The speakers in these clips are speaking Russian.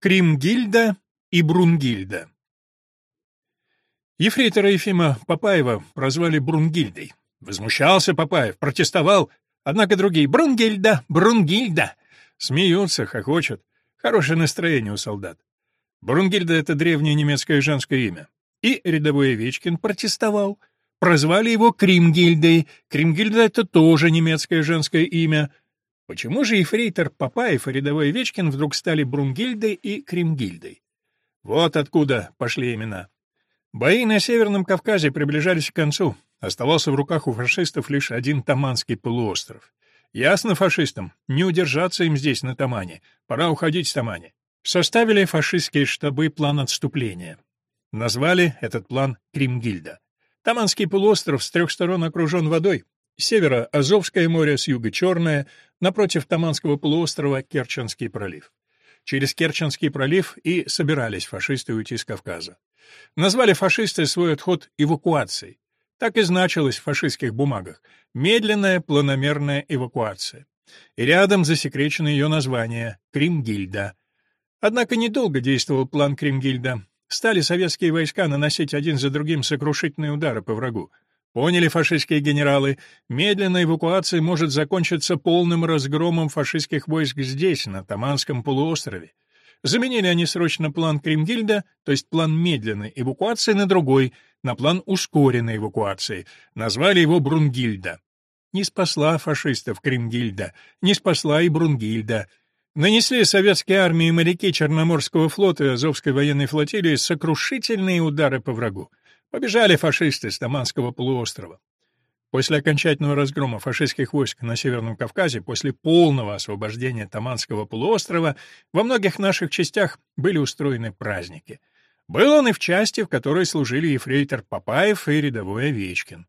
Кримгильда и Брунгильда Ефрейтора Ефима Папаева прозвали Брунгильдой. Возмущался Папаев, протестовал, однако другие «Брунгильда! Брунгильда!» Смеются, хохочут. Хорошее настроение у солдат. Брунгильда — это древнее немецкое женское имя. И рядовой Овечкин протестовал. Прозвали его Кримгильдой. Кримгильда — это тоже немецкое женское имя. Почему же ефрейтор Папаев и рядовой Овечкин вдруг стали Брунгильдой и Кримгильдой? Вот откуда пошли имена. Бои на Северном Кавказе приближались к концу. Оставался в руках у фашистов лишь один Таманский полуостров. Ясно фашистам, не удержаться им здесь, на Тамане. Пора уходить с Тамани. Составили фашистские штабы план отступления. Назвали этот план Кримгильда. Таманский полуостров с трех сторон окружен водой. Севера — Азовское море, с юга — Черное, напротив Таманского полуострова — Керченский пролив. Через Керченский пролив и собирались фашисты уйти с Кавказа. Назвали фашисты свой отход эвакуацией. Так и значилось в фашистских бумагах — медленная планомерная эвакуация. И рядом засекречено ее название — Кримгильда. Однако недолго действовал план Кримгильда. Стали советские войска наносить один за другим сокрушительные удары по врагу. Поняли фашистские генералы, медленная эвакуация может закончиться полным разгромом фашистских войск здесь, на Таманском полуострове. Заменили они срочно план Кримгильда, то есть план медленной эвакуации, на другой, на план ускоренной эвакуации. Назвали его Брунгильда. Не спасла фашистов Кримгильда, не спасла и Брунгильда. Нанесли советские армии и моряки Черноморского флота и Азовской военной флотилии сокрушительные удары по врагу. Побежали фашисты с Таманского полуострова. После окончательного разгрома фашистских войск на Северном Кавказе, после полного освобождения Таманского полуострова, во многих наших частях были устроены праздники. Был он и в части, в которой служили ефрейтор Папаев и рядовой Овечкин.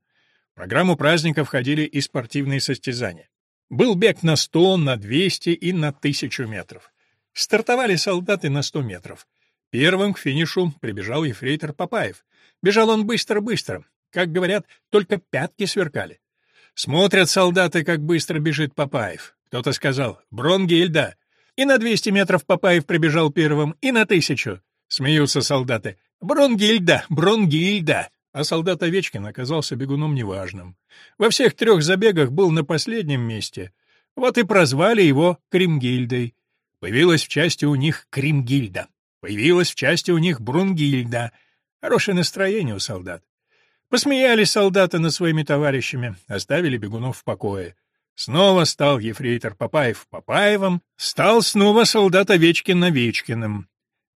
В программу праздника входили и спортивные состязания. Был бег на 100, на 200 и на 1000 метров. Стартовали солдаты на 100 метров. Первым к финишу прибежал ефрейтор Папаев. Бежал он быстро-быстро. Как говорят, только пятки сверкали. Смотрят солдаты, как быстро бежит Папаев. Кто-то сказал «Бронгильда». И на 200 метров Папаев прибежал первым, и на тысячу. Смеются солдаты. «Бронгильда! Бронгильда!» А солдат Овечкин оказался бегуном неважным. Во всех трех забегах был на последнем месте. Вот и прозвали его Кримгильдой. Появилась в части у них Кримгильда. Появилась в части у них Брунгильда — Хорошее настроение у солдат. Посмеялись солдаты над своими товарищами, оставили бегунов в покое. Снова стал ефрейтор Папаев Папаевым, стал снова солдат Овечкин Овечкиным.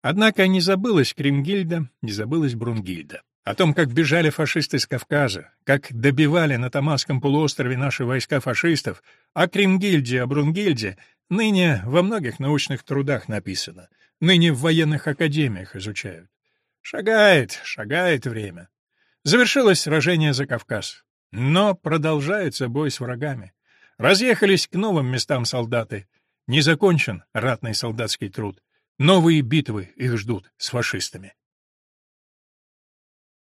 Однако не забылась Кримгильда, не забылась Брунгильда. О том, как бежали фашисты с Кавказа, как добивали на Тамасском полуострове наши войска фашистов, о Кримгильде, о Брунгильде, ныне во многих научных трудах написано, ныне в военных академиях изучают. Шагает, шагает время. Завершилось сражение за Кавказ. Но продолжается бой с врагами. Разъехались к новым местам солдаты. Не закончен ратный солдатский труд. Новые битвы их ждут с фашистами.